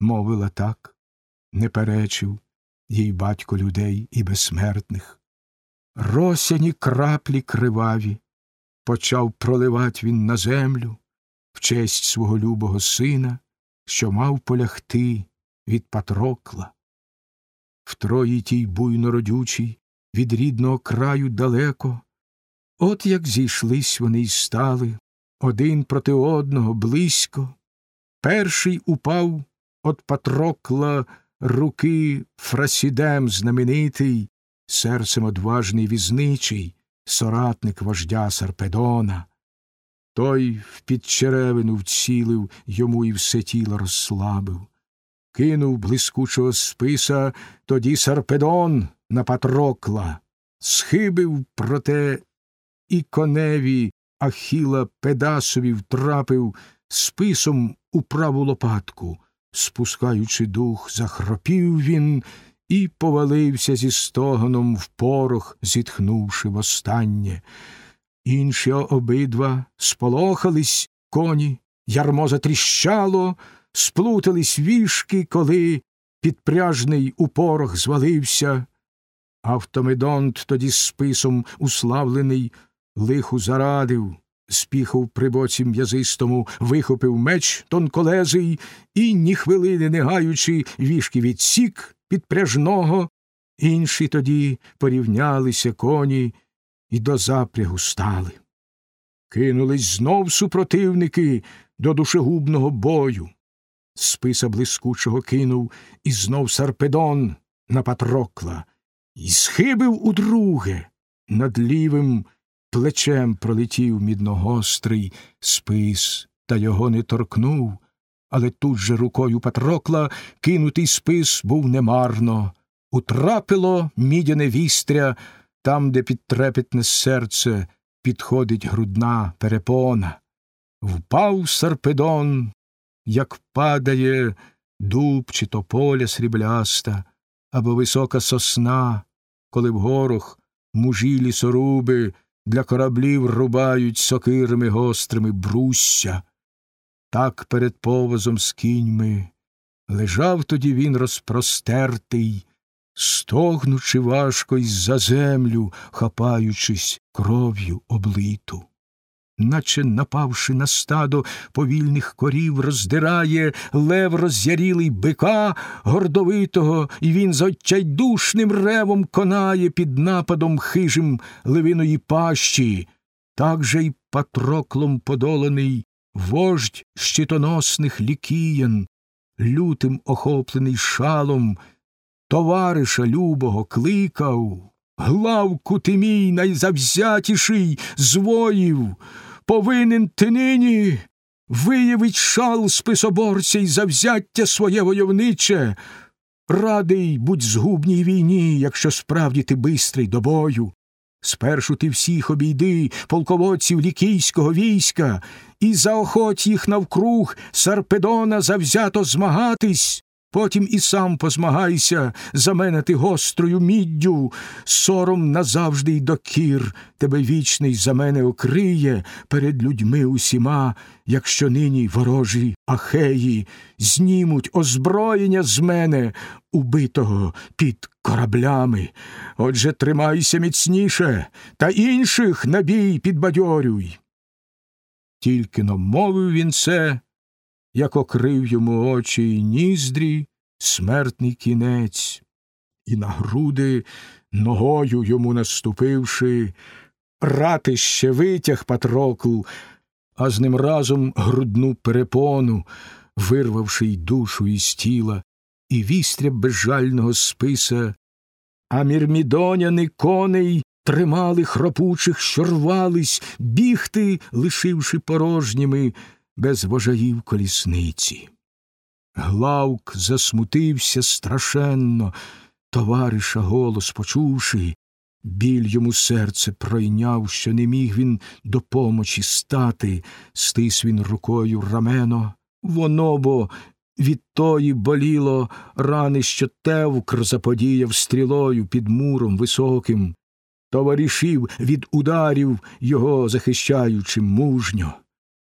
мовила так, не перечив їй батько людей і безсмертних. Росяні краплі криваві почав проливать він на землю в честь свого любого сина, що мав полягти від Патрокла. В трої тій буйно родючій, від рідного краю далеко, от як зійшлись вони й стали один проти одного близько. Перший упав од Патрокла руки Фрасідем знаменитий, серцем одважний візничий, соратник вождя Сарпедона. Той в підчеревину вцілив, йому і все тіло розслабив. Кинув блискучого списа тоді Сарпедон на Патрокла, схибив, проте і коневі Ахіла Педасові втрапив списом у праву лопатку. Спускаючи дух, захропів він і повалився зі стогоном в порох, зітхнувши востаннє. Інші обидва сполохались коні, ярмо затріщало, сплутались вішки, коли підпряжний у порох звалився. Автомедонт тоді списом уславлений лиху зарадив, спіхав при боці м'язистому, вихопив меч тонколезий і, ні хвилини не гаючи, вішки відсік підпряжного, інші тоді порівнялися коні і до запрягу стали. Кинулись знов супротивники до душегубного бою. Списа блискучого кинув і знов Сарпедон на Патрокла, І схибив удруге над лівим плечем пролетів мідногострий спис, та його не торкнув, але тут же рукою Патрокла кинутий спис був немарно. Утрапило мідяне вістря там, де під трепетне серце підходить грудна перепона. Впав Сарпедон, як падає дуб чи тополя срібляста, або висока сосна, коли в горах мужі лісоруби для кораблів рубають сокирами гострими брусся. Так перед повозом з кіньми лежав тоді він розпростертий, стогнучи важко й за землю, хапаючись кров'ю облиту. Наче напавши на стадо повільних корів, роздирає лев роззярілий бика гордовитого, і він з отчайдушним ревом конає під нападом хижим левиної пащі, так же й патроклом подоланий вождь щитоносних лікіян, лютим охоплений шалом, товариша любого кликав. Главку ти мій найзавзятіший з воїв, повинен ти нині виявить шал списоборця й завзяття своє войовниче. Радий будь згубній війні, якщо справді ти бистрий до бою. Спершу ти всіх обійди полководців лікійського війська, і заохоть їх навкруг Сарпедона завзято змагатись, Потім і сам позмагайся за мене ти гострою міддю, сором назавжди й докір тебе вічний за мене окриє перед людьми усіма, якщо нині ворожі ахеї знімуть озброєння з мене, убитого під кораблями. Отже, тримайся міцніше, та інших набій підбадьорюй. Тільки но мовив він це як окрив йому очі й ніздрі, смертний кінець, і на груди, ногою йому наступивши, ратище витяг Патрокл, а з ним разом грудну перепону, вирвавши й душу із тіла, і вістря безжального списа, а мірмідоняни коней тримали хропучих, що рвались, бігти, лишивши порожніми без вожаїв колісниці. Главк засмутився страшенно, товариша голос почувши, біль йому серце пройняв, що не міг він до помочі стати, стис він рукою рамено, воно бо від тої боліло рани, що тевкр заподіяв стрілою під муром високим, товаришів від ударів його захищаючи мужньо.